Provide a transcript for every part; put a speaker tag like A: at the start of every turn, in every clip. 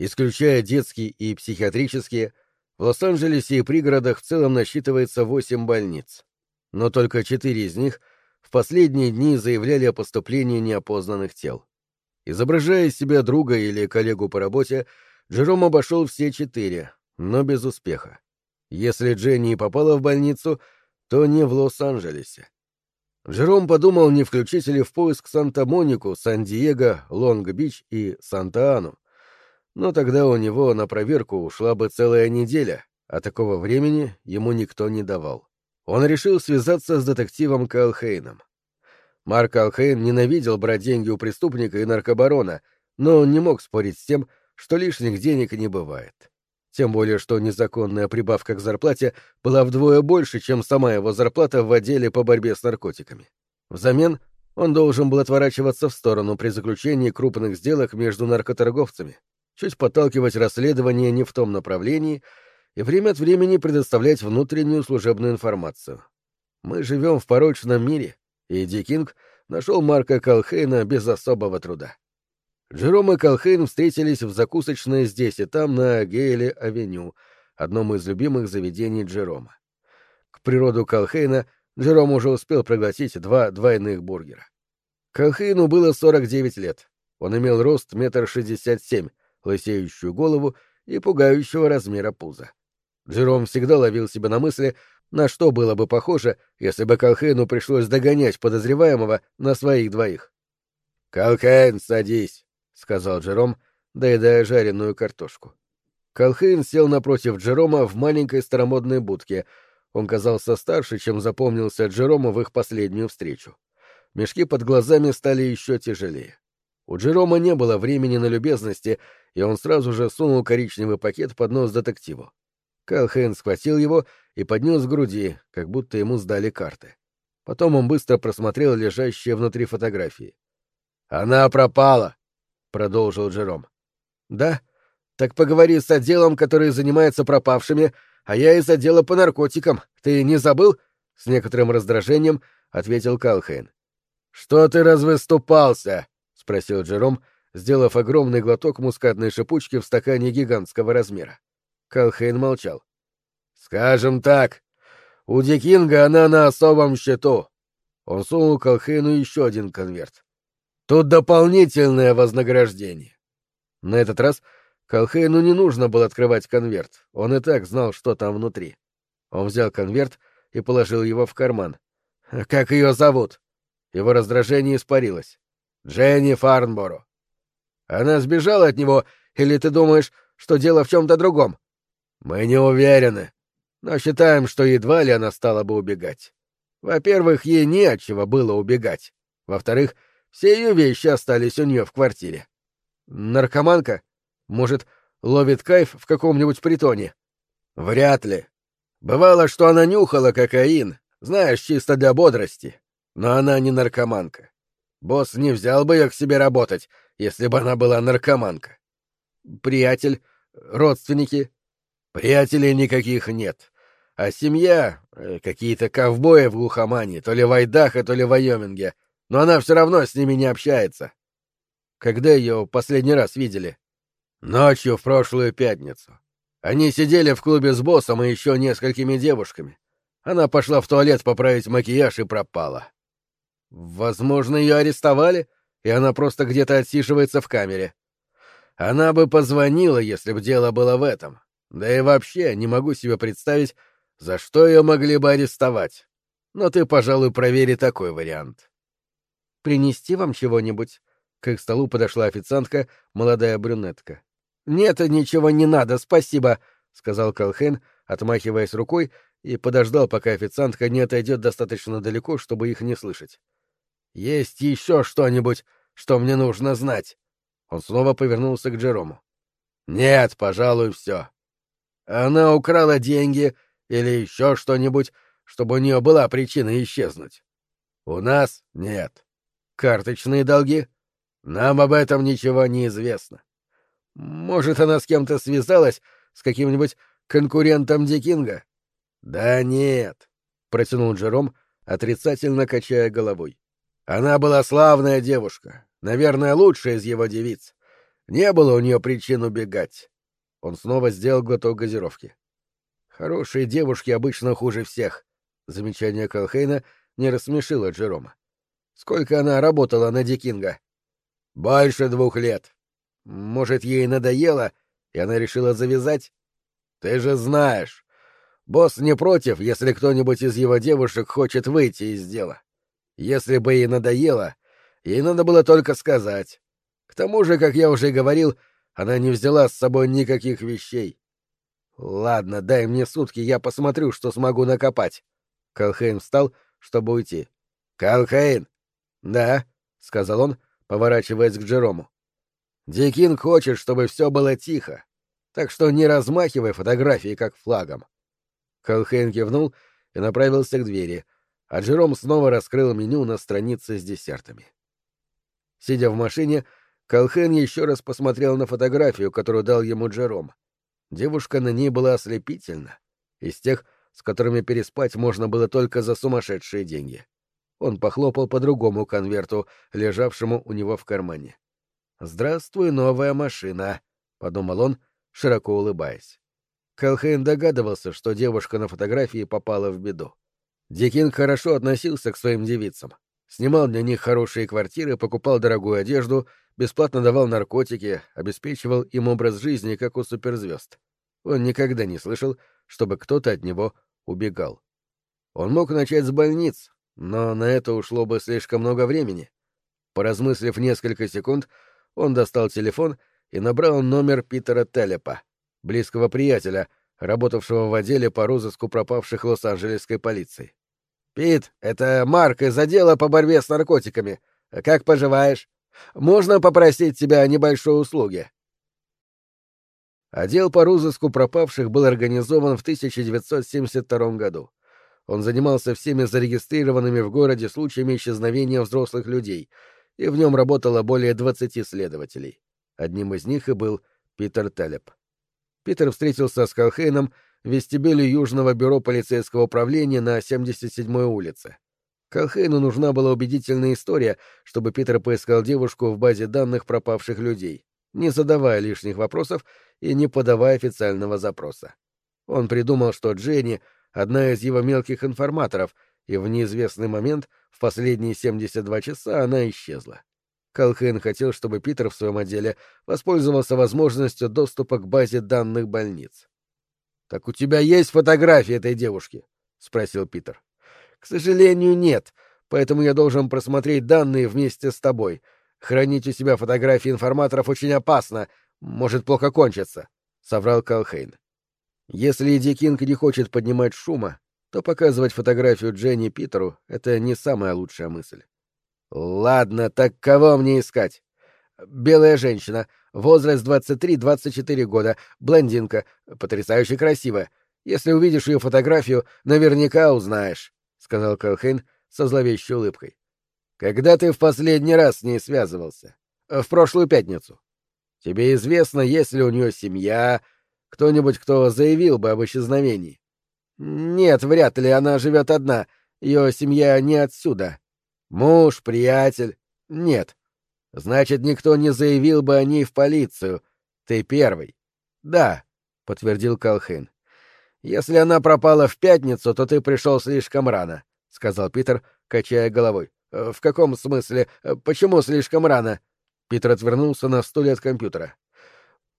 A: Исключая детские и психиатрические, в Лос-Анджелесе и пригородах в целом насчитывается восемь больниц. Но только четыре из них в последние дни заявляли о поступлении неопознанных тел. Изображая из себя друга или коллегу по работе, Джером обошел все четыре, но без успеха. Если Дженни попала в больницу, то не в Лос-Анджелесе. Джером подумал, не включить ли в поиск Санта-Монику, Сан-Диего, Лонг-Бич и Санта-Ану. Но тогда у него на проверку ушла бы целая неделя, а такого времени ему никто не давал. Он решил связаться с детективом Калхейном. Марк Калхейн ненавидел брать деньги у преступника и наркобарона, но он не мог спорить с тем, что лишних денег не бывает. Тем более, что незаконная прибавка к зарплате была вдвое больше, чем сама его зарплата в отделе по борьбе с наркотиками. Взамен он должен был отворачиваться в сторону при заключении крупных сделок между наркоторговцами, чуть подталкивать расследование не в том направлении и время от времени предоставлять внутреннюю служебную информацию. Мы живем в порочном мире, и Дикинг нашел Марка Калхейна без особого труда. Джером и Колхейн встретились в закусочной здесь и там на Гейле-авеню, одном из любимых заведений Джерома. К природу Колхейна Джером уже успел проглотить два двойных бургера. Колхейну было 49 лет. Он имел рост метр шестьдесят семь, лысеющую голову и пугающего размера пуза. Джером всегда ловил себя на мысли, на что было бы похоже, если бы Колхейну пришлось догонять подозреваемого на своих двоих. «Колхейн, садись!» — сказал Джером, доедая жареную картошку. Колхейн сел напротив Джерома в маленькой старомодной будке. Он казался старше, чем запомнился Джерому в их последнюю встречу. Мешки под глазами стали еще тяжелее. У Джерома не было времени на любезности, и он сразу же сунул коричневый пакет под нос детективу. Калхейн схватил его и поднес к груди, как будто ему сдали карты. Потом он быстро просмотрел лежащие внутри фотографии. «Она пропала!» — продолжил Джером. «Да? Так поговори с отделом, который занимается пропавшими, а я из отдела по наркотикам. Ты не забыл?» — с некоторым раздражением ответил Калхейн. «Что ты развыступался?» — спросил Джером, сделав огромный глоток мускатной шипучки в стакане гигантского размера. Калхейн молчал. «Скажем так, у Дикинга она на особом счету». Он сунул Калхейну еще один конверт. Тут дополнительное вознаграждение. На этот раз Колхейну не нужно было открывать конверт, он и так знал, что там внутри. Он взял конверт и положил его в карман. «Как ее зовут?» Его раздражение испарилось. «Дженни Фарнборо». «Она сбежала от него, или ты думаешь, что дело в чем-то другом?» «Мы не уверены, но считаем, что едва ли она стала бы убегать. Во-первых, ей не от чего было убегать. Во-вторых, — все ее вещи остались у нее в квартире. Наркоманка? Может, ловит кайф в каком-нибудь притоне? Вряд ли. Бывало, что она нюхала кокаин, знаешь, чисто для бодрости. Но она не наркоманка. Босс не взял бы ее к себе работать, если бы она была наркоманка. Приятель, родственники? Приятелей никаких нет. А семья э, — какие-то ковбои в глухомане, то ли в Айдахо, то ли в Вайоминге — но она все равно с ними не общается. Когда ее последний раз видели? Ночью в прошлую пятницу. Они сидели в клубе с боссом и еще несколькими девушками. Она пошла в туалет поправить макияж и пропала. Возможно, ее арестовали, и она просто где-то отсиживается в камере. Она бы позвонила, если бы дело было в этом. Да и вообще не могу себе представить, за что ее могли бы арестовать. Но ты, пожалуй, провери такой вариант. Принести вам чего-нибудь?» К их столу подошла официантка, молодая брюнетка. «Нет, ничего не надо, спасибо», — сказал Колхен, отмахиваясь рукой, и подождал, пока официантка не отойдет достаточно далеко, чтобы их не слышать. «Есть еще что-нибудь, что мне нужно знать?» Он снова повернулся к Джерому. «Нет, пожалуй, все. Она украла деньги или еще что-нибудь, чтобы у нее была причина исчезнуть. У нас нет. Карточные долги? Нам об этом ничего не известно. Может, она с кем-то связалась, с каким-нибудь конкурентом Дикинга? Да нет, протянул Джером, отрицательно качая головой. Она была славная девушка, наверное, лучшая из его девиц. Не было у нее причин убегать. Он снова сделал глоток газировки. Хорошие девушки обычно хуже всех. Замечание Колхейна не рассмешило Джерома. Сколько она работала на Дикинга? Больше двух лет. Может, ей надоело, и она решила завязать? Ты же знаешь, босс не против, если кто-нибудь из его девушек хочет выйти из дела. Если бы ей надоело, ей надо было только сказать. К тому же, как я уже говорил, она не взяла с собой никаких вещей. Ладно, дай мне сутки, я посмотрю, что смогу накопать. Калхейн встал, чтобы уйти. Калхейн! Да, сказал он, поворачиваясь к Джерому. Дикин хочет, чтобы все было тихо, так что не размахивай фотографии как флагом. Калхейн кивнул и направился к двери, а Джером снова раскрыл меню на странице с десертами. Сидя в машине, Калхен еще раз посмотрел на фотографию, которую дал ему Джером. Девушка на ней была ослепительна, из тех, с которыми переспать можно было только за сумасшедшие деньги. Он похлопал по другому конверту, лежавшему у него в кармане. «Здравствуй, новая машина», — подумал он, широко улыбаясь. Калхейн догадывался, что девушка на фотографии попала в беду. Дикин хорошо относился к своим девицам. Снимал для них хорошие квартиры, покупал дорогую одежду, бесплатно давал наркотики, обеспечивал им образ жизни, как у суперзвезд. Он никогда не слышал, чтобы кто-то от него убегал. Он мог начать с больниц, но на это ушло бы слишком много времени. Поразмыслив несколько секунд, он достал телефон и набрал номер Питера Телепа, близкого приятеля, работавшего в отделе по розыску пропавших Лос-Анджелесской полиции. «Пит, это Марк из отдела по борьбе с наркотиками. Как поживаешь? Можно попросить тебя о небольшой услуге?» Отдел по розыску пропавших был организован в 1972 году. Он занимался всеми зарегистрированными в городе случаями исчезновения взрослых людей, и в нем работало более 20 следователей. Одним из них и был Питер Телеп. Питер встретился с Колхейном вестибюле Южного бюро полицейского управления на 77-й улице. Колхейну нужна была убедительная история, чтобы Питер поискал девушку в базе данных пропавших людей, не задавая лишних вопросов и не подавая официального запроса. Он придумал, что Дженни — одна из его мелких информаторов, и в неизвестный момент, в последние 72 часа, она исчезла. Колхейн хотел, чтобы Питер в своем отделе воспользовался возможностью доступа к базе данных больниц. «Так у тебя есть фотографии этой девушки?» — спросил Питер. «К сожалению, нет, поэтому я должен просмотреть данные вместе с тобой. Хранить у себя фотографии информаторов очень опасно, может плохо кончиться», — соврал Колхейн. «Если Эдди Кинг не хочет поднимать шума, то показывать фотографию Дженни Питеру — это не самая лучшая мысль. Ладно, так кого мне искать? Белая женщина, возраст 23-24 года, блондинка, потрясающе красивая. Если увидишь ее фотографию, наверняка узнаешь, — сказал Колхейн со зловещей улыбкой. — Когда ты в последний раз с ней связывался? В прошлую пятницу. Тебе известно, есть ли у нее семья, кто-нибудь, кто заявил бы об исчезновении? — Нет, вряд ли, она живет одна, ее семья не отсюда. Муж, приятель? Нет. Значит, никто не заявил бы о ней в полицию. Ты первый. Да, подтвердил Колхин. Если она пропала в пятницу, то ты пришел слишком рано, сказал Питер, качая головой. «Э, в каком смысле? Э, почему слишком рано? Питер отвернулся на стуле от компьютера.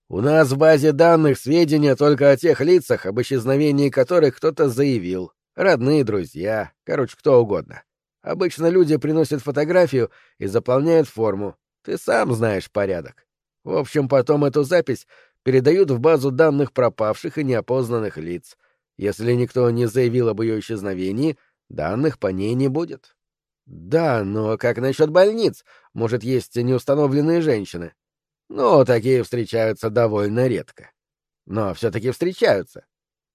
A: У нас в базе данных сведения только о тех лицах, об исчезновении которых кто-то заявил. Родные, друзья, короче, кто угодно. Обычно люди приносят фотографию и заполняют форму. Ты сам знаешь порядок. В общем, потом эту запись передают в базу данных пропавших и неопознанных лиц. Если никто не заявил об ее исчезновении, данных по ней не будет. Да, но как насчет больниц? Может, есть неустановленные женщины? Ну, такие встречаются довольно редко. Но все-таки встречаются.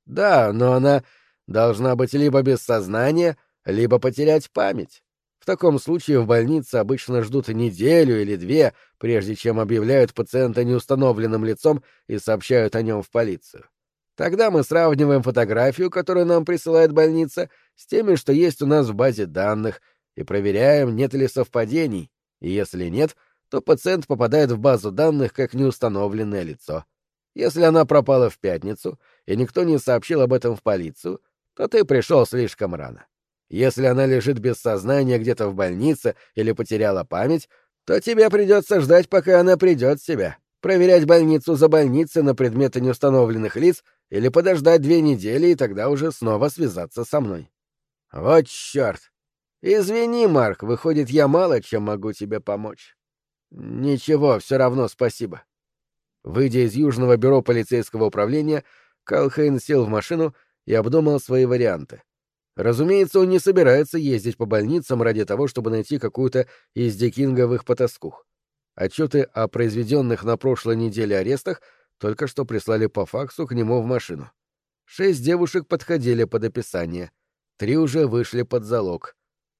A: Да, но она должна быть либо без сознания, либо потерять память. В таком случае в больнице обычно ждут неделю или две, прежде чем объявляют пациента неустановленным лицом и сообщают о нем в полицию. Тогда мы сравниваем фотографию, которую нам присылает больница, с теми, что есть у нас в базе данных, и проверяем, нет ли совпадений, и если нет, то пациент попадает в базу данных как неустановленное лицо. Если она пропала в пятницу, и никто не сообщил об этом в полицию, то ты пришел слишком рано. Если она лежит без сознания где-то в больнице или потеряла память, то тебе придется ждать, пока она придет в себя, проверять больницу за больницей на предметы неустановленных лиц или подождать две недели и тогда уже снова связаться со мной. Вот черт! Извини, Марк, выходит, я мало чем могу тебе помочь. Ничего, все равно спасибо. Выйдя из Южного бюро полицейского управления, Калхейн сел в машину и обдумал свои варианты. Разумеется, он не собирается ездить по больницам ради того, чтобы найти какую-то из дикинговых потаскух. Отчеты о произведенных на прошлой неделе арестах только что прислали по факсу к нему в машину. Шесть девушек подходили под описание. Три уже вышли под залог.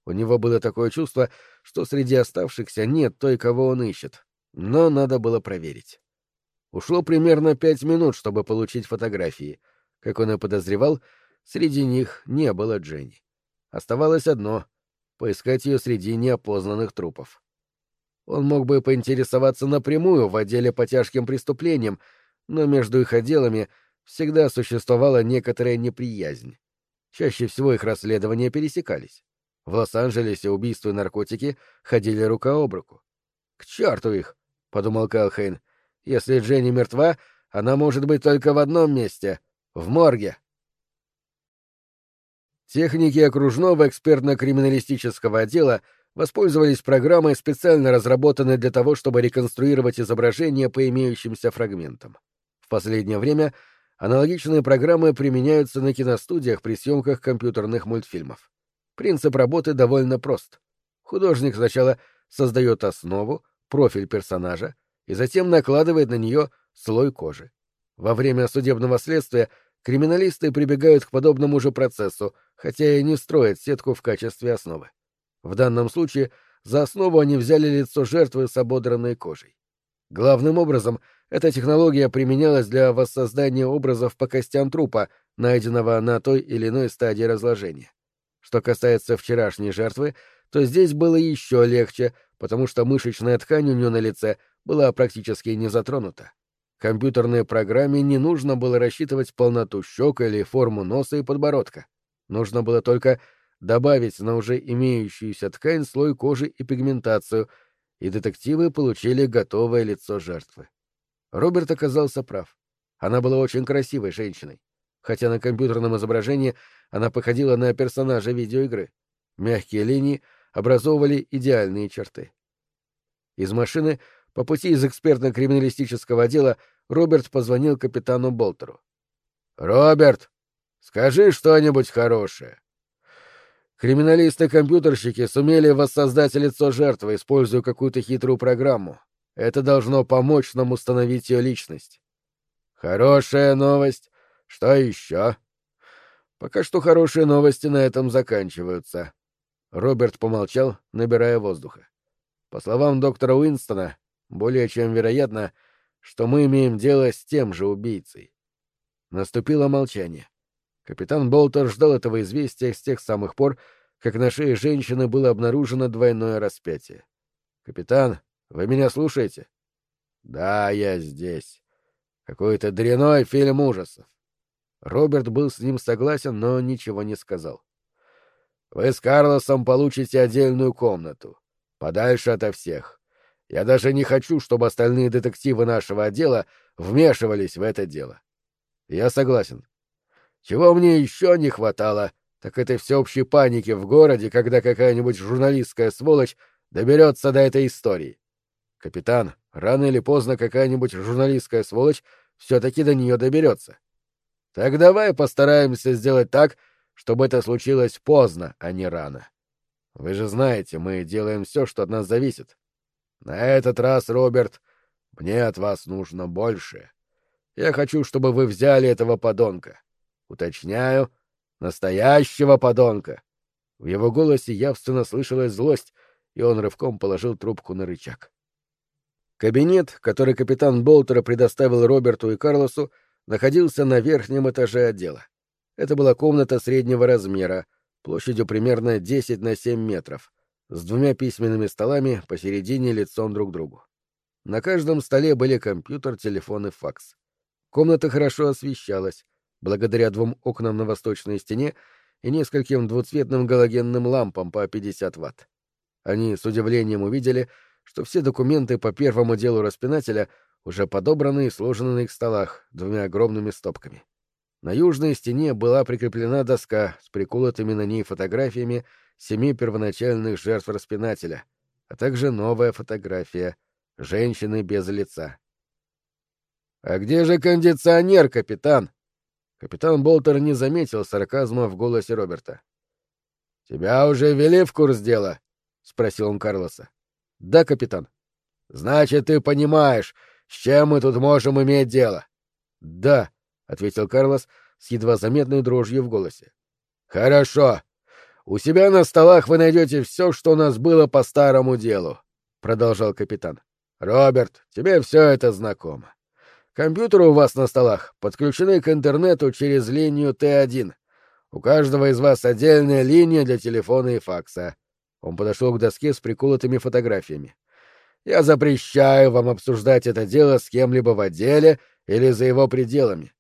A: У него было такое чувство, что среди оставшихся нет той, кого он ищет. Но надо было проверить. Ушло примерно пять минут, чтобы получить фотографии. Как он и подозревал, среди них не было Дженни. Оставалось одно — поискать ее среди неопознанных трупов. Он мог бы поинтересоваться напрямую в отделе по тяжким преступлениям, но между их отделами всегда существовала некоторая неприязнь. Чаще всего их расследования пересекались. В Лос-Анджелесе убийства и наркотики ходили рука об руку. «К черту их!» — подумал Калхейн. «Если Дженни мертва, она может быть только в одном месте — в морге». Техники окружного экспертно-криминалистического отдела воспользовались программой, специально разработанной для того, чтобы реконструировать изображение по имеющимся фрагментам. В последнее время аналогичные программы применяются на киностудиях при съемках компьютерных мультфильмов. Принцип работы довольно прост. Художник сначала создает основу, профиль персонажа, и затем накладывает на нее слой кожи. Во время судебного следствия криминалисты прибегают к подобному же процессу, хотя и не строят сетку в качестве основы. В данном случае за основу они взяли лицо жертвы с ободранной кожей. Главным образом, эта технология применялась для воссоздания образов по костям трупа, найденного на той или иной стадии разложения. Что касается вчерашней жертвы, то здесь было еще легче, потому что мышечная ткань у нее на лице была практически не затронута. Компьютерной программе не нужно было рассчитывать полноту щек или форму носа и подбородка. Нужно было только добавить на уже имеющуюся ткань слой кожи и пигментацию, и детективы получили готовое лицо жертвы. Роберт оказался прав. Она была очень красивой женщиной хотя на компьютерном изображении она походила на персонажа видеоигры. Мягкие линии образовывали идеальные черты. Из машины по пути из экспертно-криминалистического отдела Роберт позвонил капитану Болтеру. «Роберт, скажи что-нибудь хорошее». Криминалисты-компьютерщики сумели воссоздать лицо жертвы, используя какую-то хитрую программу. Это должно помочь нам установить ее личность. Хорошая новость что еще? Пока что хорошие новости на этом заканчиваются. Роберт помолчал, набирая воздуха. По словам доктора Уинстона, более чем вероятно, что мы имеем дело с тем же убийцей. Наступило молчание. Капитан Болтер ждал этого известия с тех самых пор, как на шее женщины было обнаружено двойное распятие. «Капитан, вы меня слушаете?» «Да, я здесь. Какой-то дряной фильм ужасов. Роберт был с ним согласен, но ничего не сказал. «Вы с Карлосом получите отдельную комнату, подальше ото всех. Я даже не хочу, чтобы остальные детективы нашего отдела вмешивались в это дело». «Я согласен. Чего мне еще не хватало, так это всеобщей паники в городе, когда какая-нибудь журналистская сволочь доберется до этой истории. Капитан, рано или поздно какая-нибудь журналистская сволочь все-таки до нее доберется. Так давай постараемся сделать так, чтобы это случилось поздно, а не рано. Вы же знаете, мы делаем все, что от нас зависит. На этот раз, Роберт, мне от вас нужно больше. Я хочу, чтобы вы взяли этого подонка. Уточняю, настоящего подонка. В его голосе явственно слышалась злость, и он рывком положил трубку на рычаг. Кабинет, который капитан Болтера предоставил Роберту и Карлосу, находился на верхнем этаже отдела. Это была комната среднего размера, площадью примерно 10 на 7 метров. С двумя письменными столами посередине лицом друг к другу. На каждом столе были компьютер, телефон и факс. Комната хорошо освещалась, благодаря двум окнам на восточной стене и нескольким двуцветным галогенным лампам по 50 ватт. Они с удивлением увидели, что все документы по первому делу распинателя уже подобраны и сложены на их столах двумя огромными стопками. На южной стене была прикреплена доска с приколотыми на ней фотографиями семи первоначальных жертв распинателя, а также новая фотография — женщины без лица. «А где же кондиционер, капитан?» Капитан Болтер не заметил сарказма в голосе Роберта. «Тебя уже ввели в курс дела?» — спросил он Карлоса. «Да, капитан». «Значит, ты понимаешь, с чем мы тут можем иметь дело?» «Да», — ответил Карлос с едва заметной дрожью в голосе. «Хорошо. У себя на столах вы найдете все, что у нас было по старому делу», — продолжал капитан. «Роберт, тебе все это знакомо. Компьютеры у вас на столах подключены к интернету через линию Т1. У каждого из вас отдельная линия для телефона и факса». Он подошел к доске с приколотыми фотографиями. «Я запрещаю вам обсуждать это дело с кем-либо в отделе или за его пределами.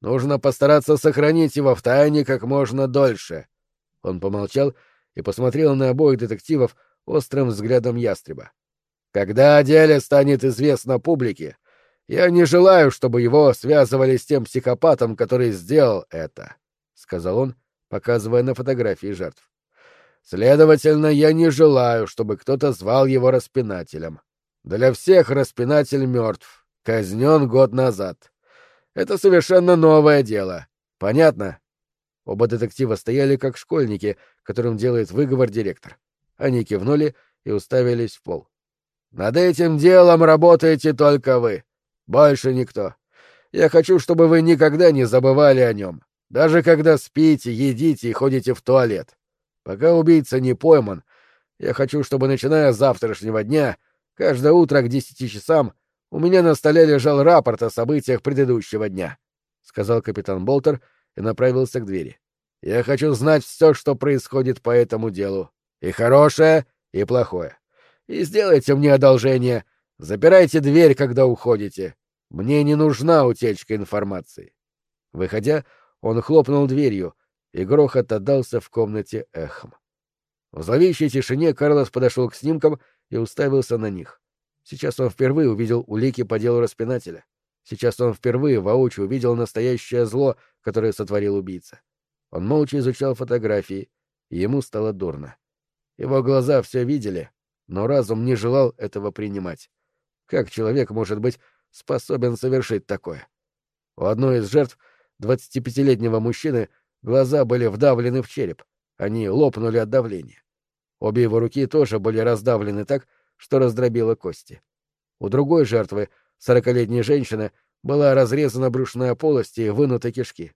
A: Нужно постараться сохранить его в тайне как можно дольше. Он помолчал и посмотрел на обоих детективов острым взглядом ястреба. Когда о деле станет известно публике, я не желаю, чтобы его связывали с тем психопатом, который сделал это, сказал он, показывая на фотографии жертв. Следовательно, я не желаю, чтобы кто-то звал его распинателем. Для всех распинатель мертв, казнен год назад. Это совершенно новое дело. Понятно? Оба детектива стояли как школьники, которым делает выговор директор. Они кивнули и уставились в пол. Над этим делом работаете только вы. Больше никто. Я хочу, чтобы вы никогда не забывали о нем. Даже когда спите, едите и ходите в туалет. Пока убийца не пойман, я хочу, чтобы, начиная с завтрашнего дня, каждое утро к десяти часам у меня на столе лежал рапорт о событиях предыдущего дня, — сказал капитан Болтер и направился к двери. — Я хочу знать все, что происходит по этому делу. И хорошее, и плохое. И сделайте мне одолжение. Запирайте дверь, когда уходите. Мне не нужна утечка информации. Выходя, он хлопнул дверью, и грохот отдался в комнате эхом. В зловещей тишине Карлос подошел к снимкам и уставился на них. Сейчас он впервые увидел улики по делу распинателя. Сейчас он впервые воочию увидел настоящее зло, которое сотворил убийца. Он молча изучал фотографии, и ему стало дурно. Его глаза все видели, но разум не желал этого принимать. Как человек может быть способен совершить такое? У одной из жертв, 25-летнего мужчины, глаза были вдавлены в череп. Они лопнули от давления. Обе его руки тоже были раздавлены так, что раздробило кости. У другой жертвы, сорокалетней женщины, была разрезана брюшная полость и вынуты кишки.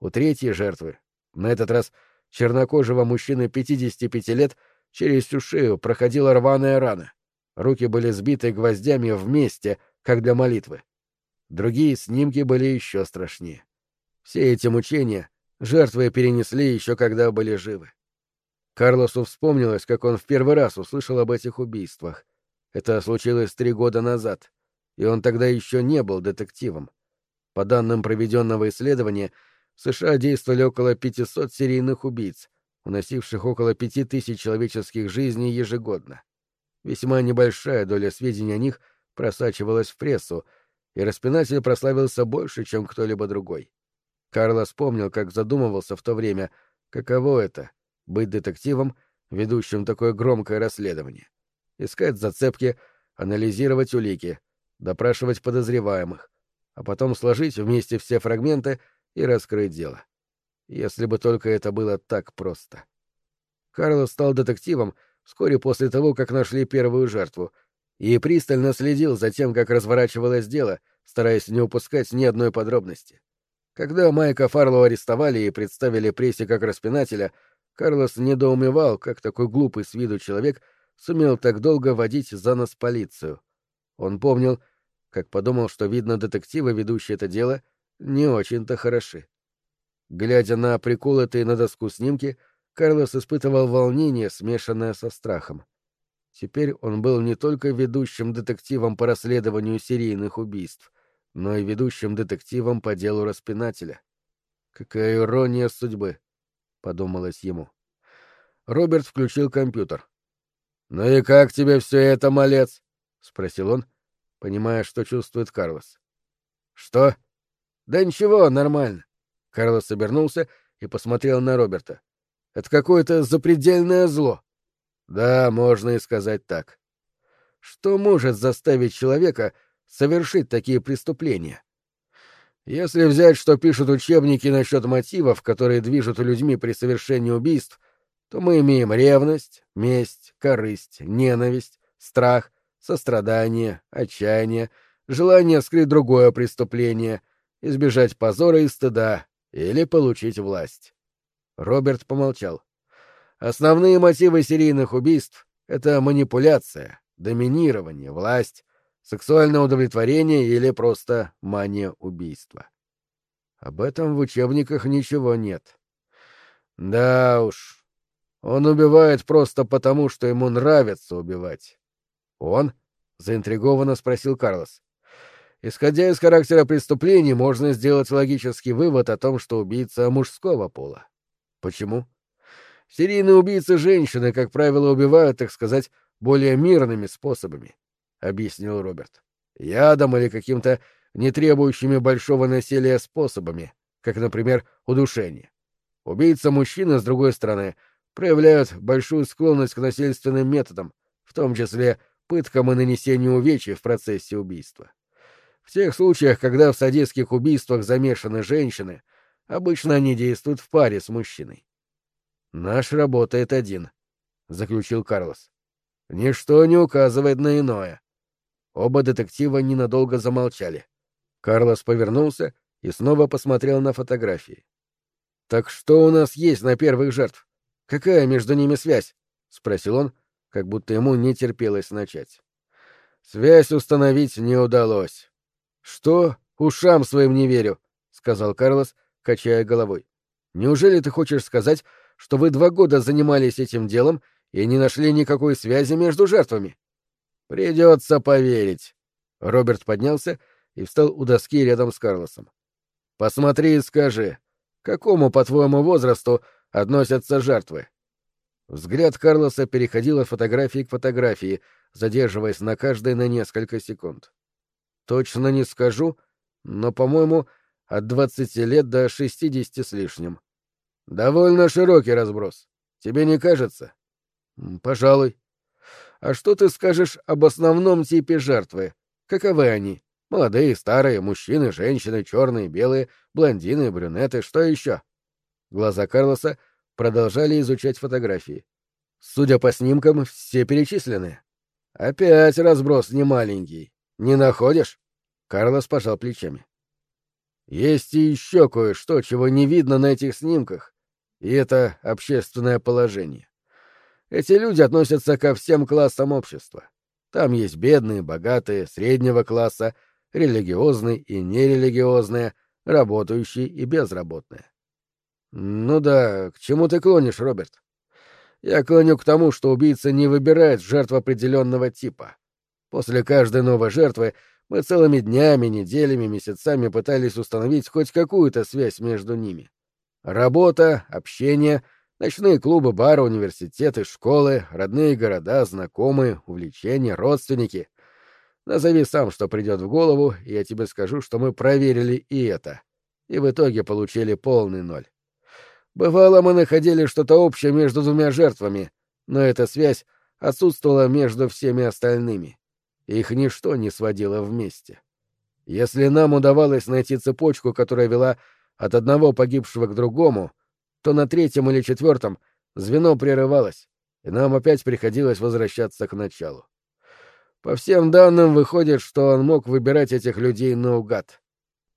A: У третьей жертвы, на этот раз чернокожего мужчины 55 лет, через всю шею проходила рваная рана. Руки были сбиты гвоздями вместе, как для молитвы. Другие снимки были еще страшнее. Все эти мучения жертвы перенесли еще когда были живы. Карлосу вспомнилось, как он в первый раз услышал об этих убийствах. Это случилось три года назад, и он тогда еще не был детективом. По данным проведенного исследования, в США действовали около 500 серийных убийц, уносивших около 5000 человеческих жизней ежегодно. Весьма небольшая доля сведений о них просачивалась в прессу, и распинатель прославился больше, чем кто-либо другой. Карлос помнил, как задумывался в то время, каково это быть детективом, ведущим такое громкое расследование. Искать зацепки, анализировать улики, допрашивать подозреваемых, а потом сложить вместе все фрагменты и раскрыть дело. Если бы только это было так просто. Карлос стал детективом вскоре после того, как нашли первую жертву, и пристально следил за тем, как разворачивалось дело, стараясь не упускать ни одной подробности. Когда Майка Фарлоу арестовали и представили прессе как распинателя, Карлос недоумевал, как такой глупый с виду человек сумел так долго водить за нос полицию. Он помнил, как подумал, что, видно, детективы, ведущие это дело, не очень-то хороши. Глядя на приколотые на доску снимки, Карлос испытывал волнение, смешанное со страхом. Теперь он был не только ведущим детективом по расследованию серийных убийств, но и ведущим детективом по делу распинателя. Какая ирония судьбы, — подумалось ему. Роберт включил компьютер. «Ну и как тебе все это, малец?» — спросил он, понимая, что чувствует Карлос. «Что?» «Да ничего, нормально». Карлос обернулся и посмотрел на Роберта. «Это какое-то запредельное зло». «Да, можно и сказать так». «Что может заставить человека совершить такие преступления?» Если взять, что пишут учебники насчет мотивов, которые движут людьми при совершении убийств, то мы имеем ревность, месть, корысть, ненависть, страх, сострадание, отчаяние, желание скрыть другое преступление, избежать позора и стыда или получить власть. Роберт помолчал. Основные мотивы серийных убийств — это манипуляция, доминирование, власть, сексуальное удовлетворение или просто мания убийства. Об этом в учебниках ничего нет. Да уж. Он убивает просто потому, что ему нравится убивать. Он? заинтригованно спросил Карлос. Исходя из характера преступлений, можно сделать логический вывод о том, что убийца мужского пола. Почему? Серийные убийцы женщины, как правило, убивают, так сказать, более мирными способами. — объяснил Роберт. «Ядом или каким-то не требующими большого насилия способами, как, например, удушение. Убийца мужчины, с другой стороны, проявляют большую склонность к насильственным методам, в том числе пыткам и нанесению увечий в процессе убийства. В тех случаях, когда в садистских убийствах замешаны женщины, обычно они действуют в паре с мужчиной. «Наш работает один», — заключил Карлос. «Ничто не указывает на иное. Оба детектива ненадолго замолчали. Карлос повернулся и снова посмотрел на фотографии. «Так что у нас есть на первых жертв? Какая между ними связь?» — спросил он, как будто ему не терпелось начать. «Связь установить не удалось». «Что? Ушам своим не верю», — сказал Карлос, качая головой. «Неужели ты хочешь сказать, что вы два года занимались этим делом и не нашли никакой связи между жертвами?» Придется поверить. Роберт поднялся и встал у доски рядом с Карлосом. Посмотри и скажи, какому, по-твоему, возрасту относятся жертвы? Взгляд Карлоса переходил от фотографии к фотографии, задерживаясь на каждой на несколько секунд. Точно не скажу, но, по-моему, от двадцати лет до шестидесяти с лишним. Довольно широкий разброс. Тебе не кажется? Пожалуй. А что ты скажешь об основном типе жертвы? Каковы они? Молодые, старые, мужчины, женщины, черные, белые, блондины, брюнеты, что еще? Глаза Карлоса продолжали изучать фотографии. Судя по снимкам, все перечислены. Опять разброс немаленький. Не находишь? Карлос пожал плечами. Есть и еще кое-что, чего не видно на этих снимках. И это общественное положение. Эти люди относятся ко всем классам общества. Там есть бедные, богатые, среднего класса, религиозные и нерелигиозные, работающие и безработные. Ну да, к чему ты клонишь, Роберт? Я клоню к тому, что убийца не выбирает жертв определенного типа. После каждой новой жертвы мы целыми днями, неделями, месяцами пытались установить хоть какую-то связь между ними. Работа, общение — Ночные клубы, бары, университеты, школы, родные города, знакомые, увлечения, родственники. Назови сам, что придет в голову, и я тебе скажу, что мы проверили и это. И в итоге получили полный ноль. Бывало, мы находили что-то общее между двумя жертвами, но эта связь отсутствовала между всеми остальными. Их ничто не сводило вместе. Если нам удавалось найти цепочку, которая вела от одного погибшего к другому, то на третьем или четвертом звено прерывалось, и нам опять приходилось возвращаться к началу. По всем данным выходит, что он мог выбирать этих людей наугад.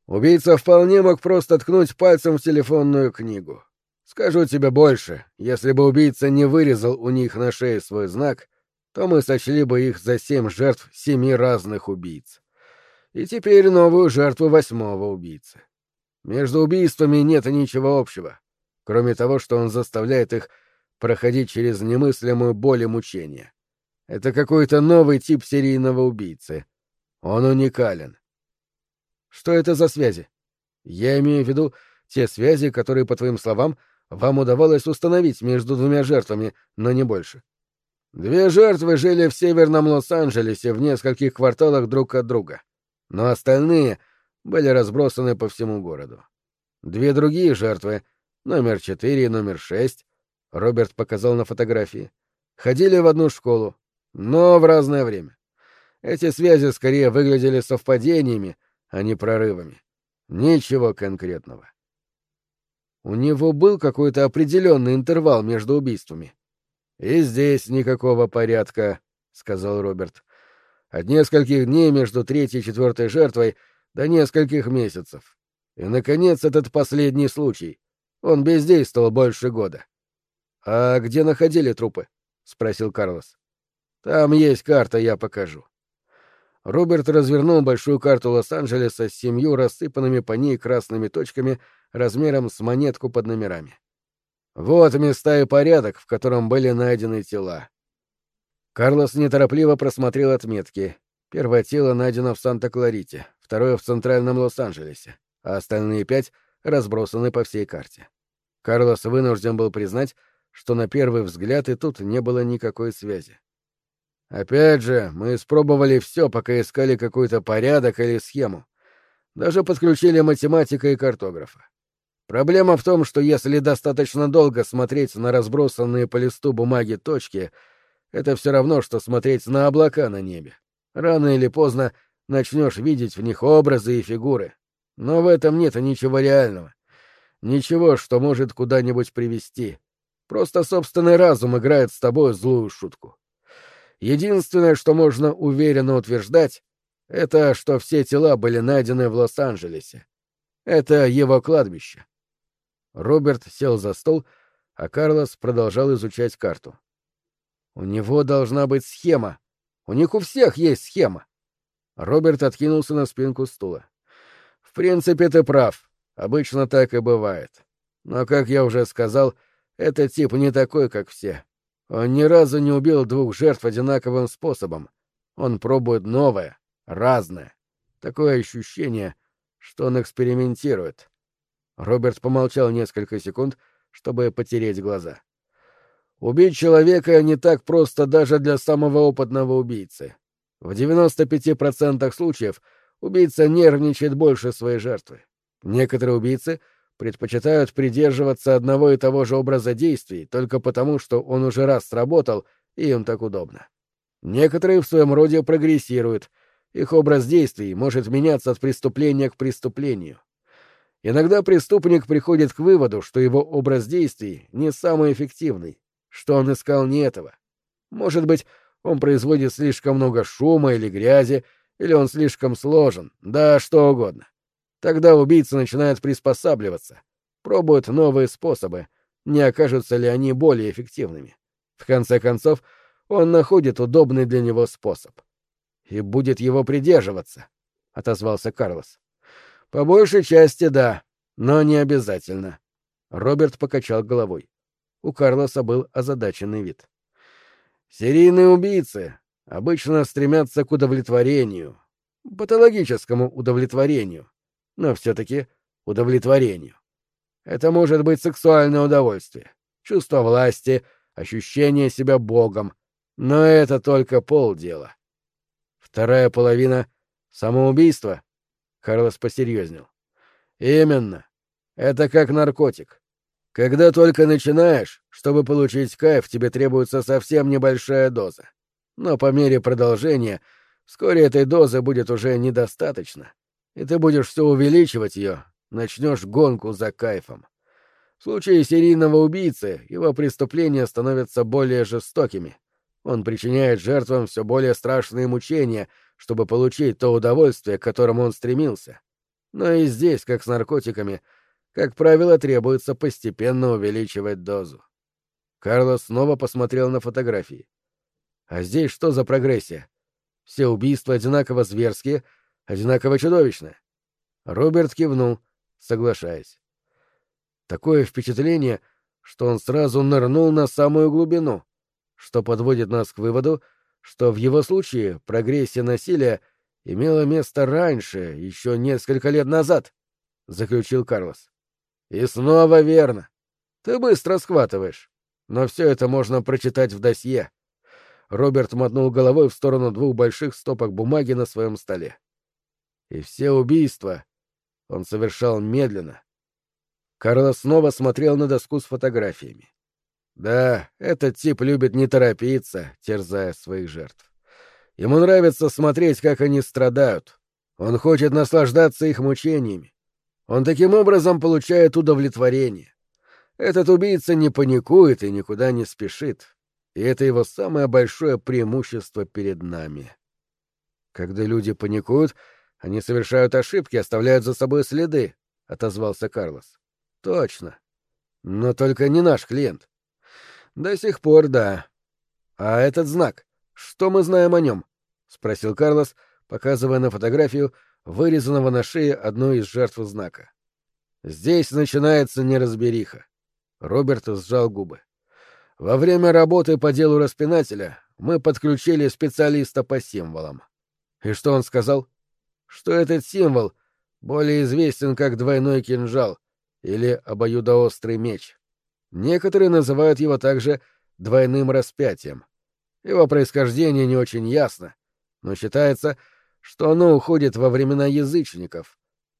A: Убийца вполне мог просто ткнуть пальцем в телефонную книгу. Скажу тебе больше, если бы убийца не вырезал у них на шее свой знак, то мы сочли бы их за семь жертв семи разных убийц. И теперь новую жертву восьмого убийцы. Между убийствами нет ничего общего кроме того, что он заставляет их проходить через немыслимую боль и мучения. Это какой-то новый тип серийного убийцы. Он уникален. Что это за связи? Я имею в виду те связи, которые, по твоим словам, вам удавалось установить между двумя жертвами, но не больше. Две жертвы жили в северном Лос-Анджелесе в нескольких кварталах друг от друга, но остальные были разбросаны по всему городу. Две другие жертвы, номер четыре и номер шесть, Роберт показал на фотографии, ходили в одну школу, но в разное время. Эти связи скорее выглядели совпадениями, а не прорывами. Ничего конкретного. У него был какой-то определенный интервал между убийствами. И здесь никакого порядка, сказал Роберт. От нескольких дней между третьей и четвертой жертвой до нескольких месяцев. И, наконец, этот последний случай. Он бездействовал больше года. — А где находили трупы? — спросил Карлос. — Там есть карта, я покажу. Роберт развернул большую карту Лос-Анджелеса с семью рассыпанными по ней красными точками размером с монетку под номерами. Вот места и порядок, в котором были найдены тела. Карлос неторопливо просмотрел отметки. Первое тело найдено в Санта-Кларите, второе — в центральном Лос-Анджелесе, а остальные пять разбросаны по всей карте. Карлос вынужден был признать, что на первый взгляд и тут не было никакой связи. Опять же, мы испробовали все, пока искали какой-то порядок или схему. Даже подключили математика и картографа. Проблема в том, что если достаточно долго смотреть на разбросанные по листу бумаги точки, это все равно, что смотреть на облака на небе. Рано или поздно начнешь видеть в них образы и фигуры. Но в этом нет ничего реального. Ничего, что может куда-нибудь привести. Просто собственный разум играет с тобой злую шутку. Единственное, что можно уверенно утверждать, это что все тела были найдены в Лос-Анджелесе. Это его кладбище. Роберт сел за стол, а Карлос продолжал изучать карту. «У него должна быть схема. У них у всех есть схема». Роберт откинулся на спинку стула. «В принципе, ты прав. Обычно так и бывает. Но, как я уже сказал, этот тип не такой, как все. Он ни разу не убил двух жертв одинаковым способом. Он пробует новое, разное. Такое ощущение, что он экспериментирует. Роберт помолчал несколько секунд, чтобы потереть глаза. Убить человека не так просто даже для самого опытного убийцы. В 95% случаев убийца нервничает больше своей жертвы. Некоторые убийцы предпочитают придерживаться одного и того же образа действий только потому, что он уже раз сработал, и им так удобно. Некоторые в своем роде прогрессируют, их образ действий может меняться от преступления к преступлению. Иногда преступник приходит к выводу, что его образ действий не самый эффективный, что он искал не этого. Может быть, он производит слишком много шума или грязи, или он слишком сложен, да что угодно. Тогда убийца начинает приспосабливаться, пробует новые способы, не окажутся ли они более эффективными. В конце концов, он находит удобный для него способ. И будет его придерживаться, — отозвался Карлос. — По большей части, да, но не обязательно. Роберт покачал головой. У Карлоса был озадаченный вид. Серийные убийцы обычно стремятся к удовлетворению, патологическому удовлетворению, но все-таки удовлетворению. Это может быть сексуальное удовольствие, чувство власти, ощущение себя богом, но это только полдела. Вторая половина — самоубийство. Карлос посерьезнел. Именно. Это как наркотик. Когда только начинаешь, чтобы получить кайф, тебе требуется совсем небольшая доза. Но по мере продолжения вскоре этой дозы будет уже недостаточно, и ты будешь все увеличивать ее, начнешь гонку за кайфом. В случае серийного убийцы его преступления становятся более жестокими. Он причиняет жертвам все более страшные мучения, чтобы получить то удовольствие, к которому он стремился. Но и здесь, как с наркотиками, как правило, требуется постепенно увеличивать дозу. Карлос снова посмотрел на фотографии. А здесь что за прогрессия? Все убийства одинаково зверские, одинаково чудовищные. Роберт кивнул, соглашаясь. Такое впечатление, что он сразу нырнул на самую глубину, что подводит нас к выводу, что в его случае прогрессия насилия имела место раньше, еще несколько лет назад, — заключил Карлос. И снова верно. Ты быстро схватываешь. Но все это можно прочитать в досье. Роберт мотнул головой в сторону двух больших стопок бумаги на своем столе. И все убийства он совершал медленно. Карлос снова смотрел на доску с фотографиями. Да, этот тип любит не торопиться, терзая своих жертв. Ему нравится смотреть, как они страдают. Он хочет наслаждаться их мучениями. Он таким образом получает удовлетворение. Этот убийца не паникует и никуда не спешит. И это его самое большое преимущество перед нами. Когда люди паникуют, они совершают ошибки, оставляют за собой следы, — отозвался Карлос. — Точно. Но только не наш клиент. До сих пор да. А этот знак, что мы знаем о нем? — спросил Карлос, показывая на фотографию вырезанного на шее одной из жертв знака. Здесь начинается неразбериха. Роберт сжал губы. Во время работы по делу распинателя мы подключили специалиста по символам. И что он сказал? Что этот символ более известен как двойной кинжал или обоюдоострый меч. Некоторые называют его также двойным распятием. Его происхождение не очень ясно, но считается, что оно уходит во времена язычников.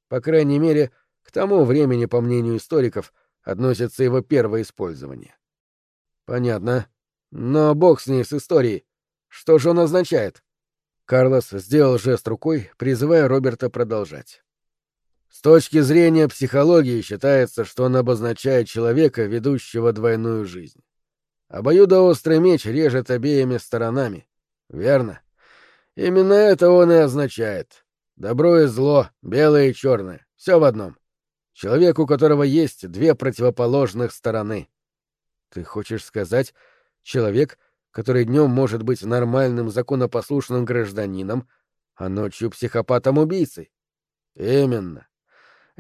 A: По крайней мере, к тому времени, по мнению историков, относится его первое использование. Понятно. Но бог с ней, с историей. Что же он означает? Карлос сделал жест рукой, призывая Роберта продолжать. С точки зрения психологии считается, что он обозначает человека, ведущего двойную жизнь. Обоюдоострый меч режет обеими сторонами. Верно. Именно это он и означает. Добро и зло, белое и черное, все в одном. Человек, у которого есть две противоположных стороны. Ты хочешь сказать, человек, который днем может быть нормальным законопослушным гражданином, а ночью психопатом-убийцей? Именно.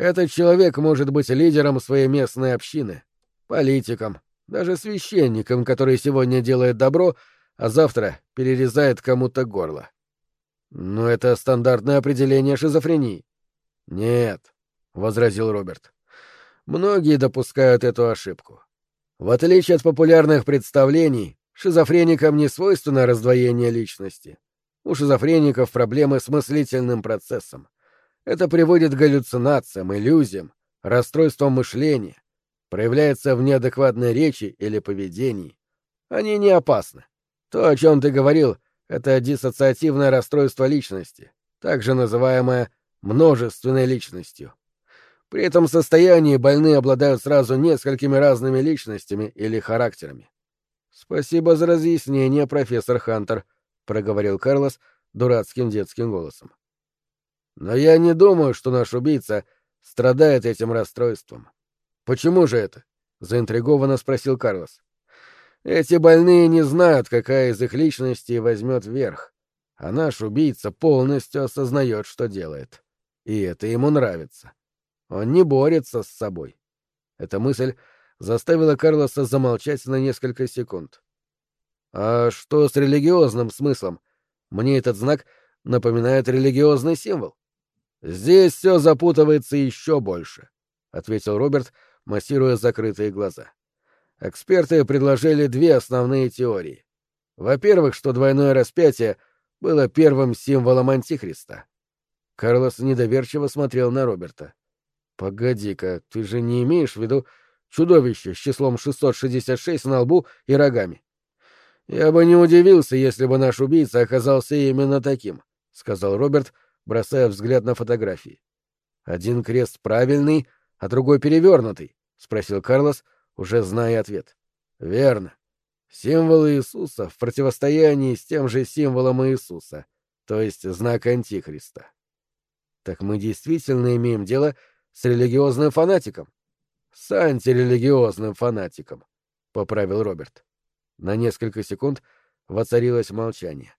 A: Этот человек может быть лидером своей местной общины, политиком, даже священником, который сегодня делает добро, а завтра перерезает кому-то горло. Но это стандартное определение шизофрении. Нет, возразил Роберт. Многие допускают эту ошибку. В отличие от популярных представлений, шизофреникам не свойственно раздвоение личности. У шизофреников проблемы с мыслительным процессом. Это приводит к галлюцинациям, иллюзиям, расстройствам мышления, проявляется в неадекватной речи или поведении. Они не опасны. То, о чем ты говорил, это диссоциативное расстройство личности, также называемое множественной личностью. При этом состоянии больные обладают сразу несколькими разными личностями или характерами. «Спасибо за разъяснение, профессор Хантер», — проговорил Карлос дурацким детским голосом. Но я не думаю, что наш убийца страдает этим расстройством. Почему же это? заинтригованно спросил Карлос. Эти больные не знают, какая из их личностей возьмет верх, а наш убийца полностью осознает, что делает. И это ему нравится. Он не борется с собой. Эта мысль заставила Карлоса замолчать на несколько секунд. А что с религиозным смыслом? Мне этот знак напоминает религиозный символ. Здесь все запутывается еще больше, ответил Роберт, массируя закрытые глаза. Эксперты предложили две основные теории. Во-первых, что двойное распятие было первым символом Антихриста. Карлос недоверчиво смотрел на Роберта. «Погоди-ка, ты же не имеешь в виду чудовище с числом 666 на лбу и рогами?» «Я бы не удивился, если бы наш убийца оказался именно таким», — сказал Роберт, бросая взгляд на фотографии. «Один крест правильный, а другой перевернутый», — спросил Карлос, уже зная ответ. «Верно. Символ Иисуса в противостоянии с тем же символом Иисуса, то есть знак Антихриста». «Так мы действительно имеем дело с религиозным фанатиком?» «С антирелигиозным фанатиком», — поправил Роберт. На несколько секунд воцарилось молчание.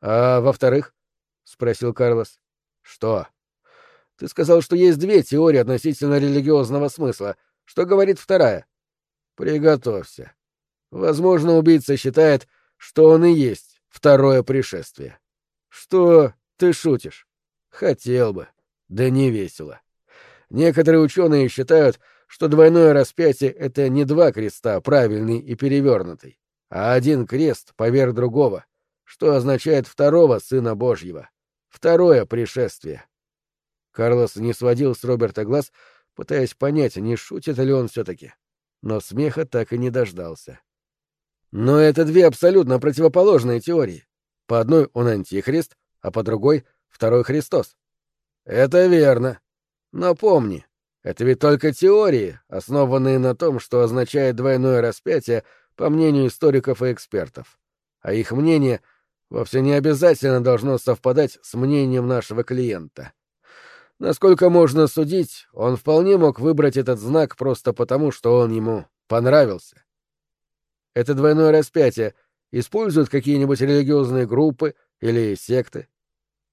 A: «А во-вторых?» — спросил Карлос. «Что?» «Ты сказал, что есть две теории относительно религиозного смысла. Что говорит вторая?» Приготовься. Возможно, убийца считает, что он и есть второе пришествие. Что ты шутишь? Хотел бы. Да не весело. Некоторые ученые считают, что двойное распятие — это не два креста, правильный и перевернутый, а один крест поверх другого, что означает второго Сына Божьего, второе пришествие. Карлос не сводил с Роберта глаз, пытаясь понять, не шутит ли он все-таки. Но смеха так и не дождался. Но это две абсолютно противоположные теории. По одной он антихрист, а по другой — второй Христос. Это верно. Но помни, это ведь только теории, основанные на том, что означает двойное распятие, по мнению историков и экспертов. А их мнение вовсе не обязательно должно совпадать с мнением нашего клиента. Насколько можно судить, он вполне мог выбрать этот знак просто потому, что он ему понравился. Это двойное распятие используют какие-нибудь религиозные группы или секты?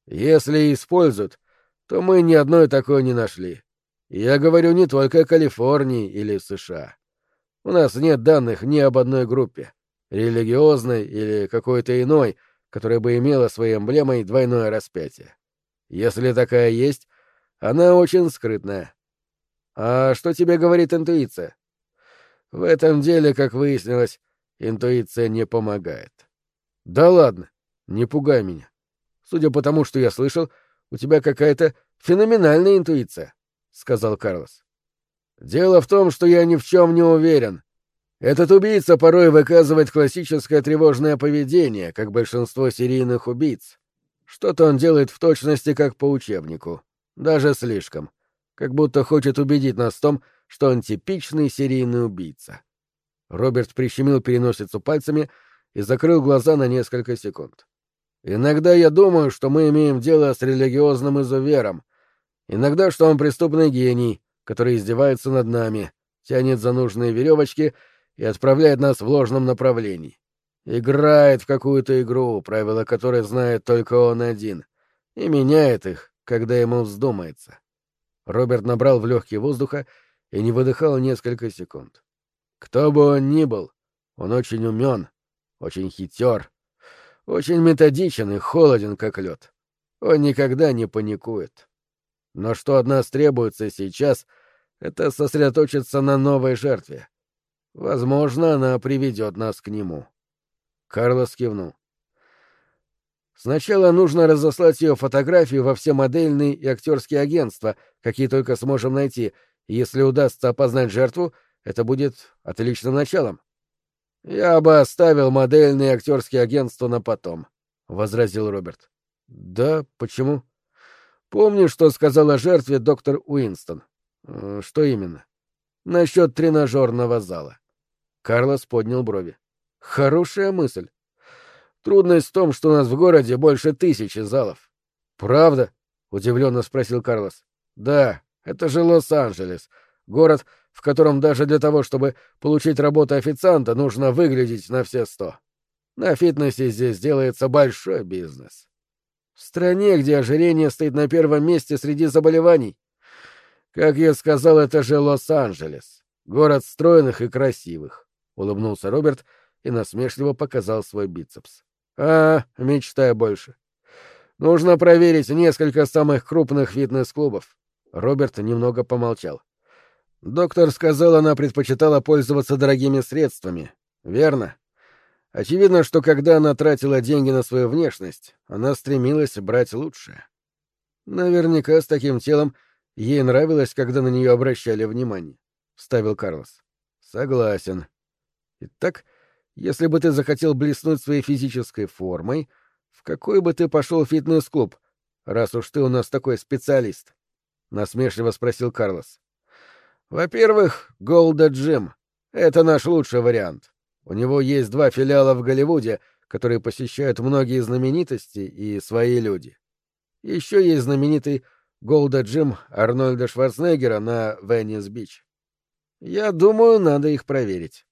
A: Если используют, то мы ни одной такой не нашли. Я говорю не только о Калифорнии или США. У нас нет данных ни об одной группе, религиозной или какой-то иной, которая бы имела своей эмблемой двойное распятие. Если такая есть, она очень скрытная. А что тебе говорит интуиция? В этом деле, как выяснилось, интуиция не помогает. Да ладно, не пугай меня. Судя по тому, что я слышал, у тебя какая-то феноменальная интуиция. — сказал Карлос. «Дело в том, что я ни в чем не уверен. Этот убийца порой выказывает классическое тревожное поведение, как большинство серийных убийц. Что-то он делает в точности как по учебнику. Даже слишком. Как будто хочет убедить нас в том, что он типичный серийный убийца». Роберт прищемил переносицу пальцами и закрыл глаза на несколько секунд. «Иногда я думаю, что мы имеем дело с религиозным изувером, Иногда, что он преступный гений, который издевается над нами, тянет за нужные веревочки и отправляет нас в ложном направлении. Играет в какую-то игру, правила которой знает только он один, и меняет их, когда ему вздумается. Роберт набрал в легкие воздуха и не выдыхал несколько секунд. Кто бы он ни был, он очень умен, очень хитер, очень методичен и холоден, как лед. Он никогда не паникует. Но что от нас требуется сейчас, это сосредоточиться на новой жертве. Возможно, она приведет нас к нему. Карлос кивнул. Сначала нужно разослать ее фотографии во все модельные и актерские агентства, какие только сможем найти, если удастся опознать жертву, это будет отличным началом. Я бы оставил модельные и актерские агентства на потом, — возразил Роберт. — Да, почему? Помню, что сказала жертве доктор Уинстон. Э, что именно? Насчет тренажерного зала. Карлос поднял брови. Хорошая мысль. Трудность в том, что у нас в городе больше тысячи залов. Правда? удивленно спросил Карлос. Да, это же Лос-Анджелес, город, в котором даже для того, чтобы получить работу официанта, нужно выглядеть на все сто. На фитнесе здесь делается большой бизнес. В стране, где ожирение стоит на первом месте среди заболеваний. Как я сказал, это же Лос-Анджелес. Город стройных и красивых. Улыбнулся Роберт и насмешливо показал свой бицепс. А, мечтаю больше. Нужно проверить несколько самых крупных фитнес-клубов. Роберт немного помолчал. Доктор сказал, она предпочитала пользоваться дорогими средствами. Верно? Очевидно, что когда она тратила деньги на свою внешность, она стремилась брать лучшее. Наверняка с таким телом ей нравилось, когда на нее обращали внимание, — вставил Карлос. Согласен. Итак, если бы ты захотел блеснуть своей физической формой, в какой бы ты пошел фитнес-клуб, раз уж ты у нас такой специалист? — насмешливо спросил Карлос. — Во-первых, Голда Джим. Это наш лучший вариант. У него есть два филиала в Голливуде, которые посещают многие знаменитости и свои люди. Еще есть знаменитый Голда Джим Арнольда Шварценеггера на Веннис-Бич. Я думаю, надо их проверить.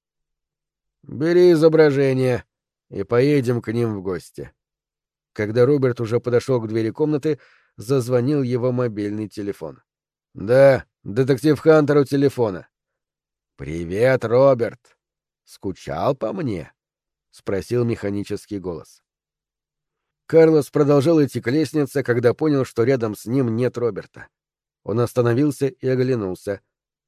A: Бери изображение и поедем к ним в гости. Когда Роберт уже подошел к двери комнаты, зазвонил его мобильный телефон. — Да, детектив Хантер у телефона. «Привет, Роберт! Скучал по мне?» — спросил механический голос. Карлос продолжал идти к лестнице, когда понял, что рядом с ним нет Роберта. Он остановился и оглянулся.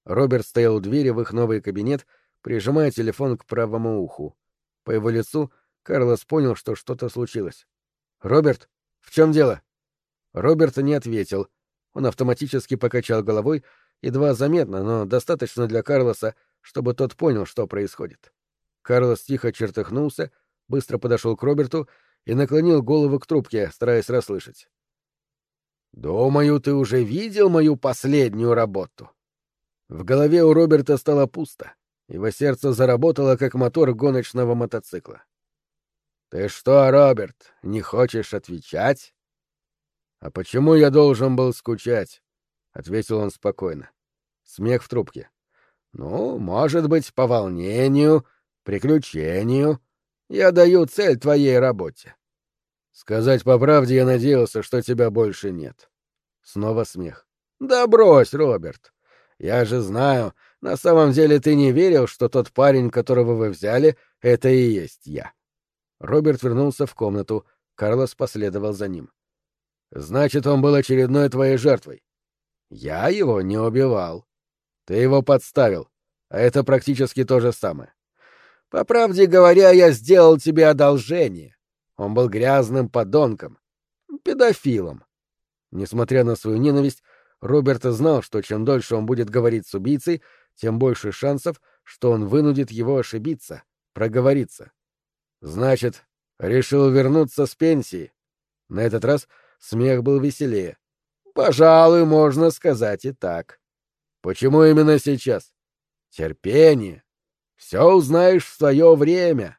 A: Роберт стоял у двери в их новый кабинет, прижимая телефон к правому уху. По его лицу Карлос понял, что что-то случилось. «Роберт, в чем дело?» Роберт не ответил. Он автоматически покачал головой, едва заметно, но достаточно для Карлоса, чтобы тот понял, что происходит. Карлос тихо чертыхнулся, быстро подошел к Роберту и наклонил голову к трубке, стараясь расслышать. «Думаю, ты уже видел мою последнюю работу». В голове у Роберта стало пусто. Его сердце заработало, как мотор гоночного мотоцикла. «Ты что, Роберт, не хочешь отвечать?» «А почему я должен был скучать?» — ответил он спокойно. Смех в трубке. «Ну, может быть, по волнению, приключению. Я даю цель твоей работе. Сказать по правде, я надеялся, что тебя больше нет. Снова смех. Да брось, Роберт. Я же знаю, на самом деле ты не верил, что тот парень, которого вы взяли, это и есть я. Роберт вернулся в комнату, Карлос последовал за ним. Значит, он был очередной твоей жертвой. Я его не убивал. Ты его подставил, а это практически то же самое. По правде говоря, я сделал тебе одолжение. Он был грязным подонком, педофилом. Несмотря на свою ненависть, Роберт знал, что чем дольше он будет говорить с убийцей, тем больше шансов, что он вынудит его ошибиться, проговориться. Значит, решил вернуться с пенсии. На этот раз смех был веселее. Пожалуй, можно сказать и так. Почему именно сейчас? Терпение. Все узнаешь в свое время.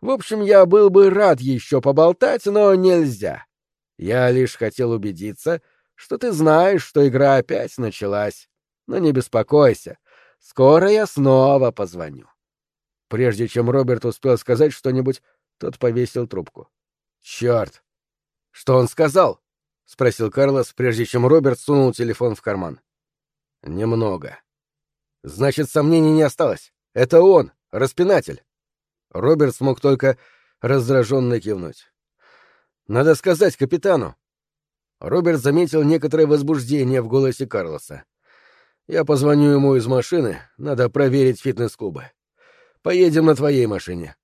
A: В общем, я был бы рад еще поболтать, но нельзя. Я лишь хотел убедиться, что ты знаешь, что игра опять началась. Но не беспокойся, скоро я снова позвоню. Прежде чем Роберт успел сказать что-нибудь, тот повесил трубку. Черт! Что он сказал? — спросил Карлос, прежде чем Роберт сунул телефон в карман. «Немного». «Значит, сомнений не осталось. Это он, распинатель». Роберт смог только раздраженно кивнуть. «Надо сказать капитану». Роберт заметил некоторое возбуждение в голосе Карлоса. «Я позвоню ему из машины, надо проверить фитнес-клубы. Поедем на твоей машине.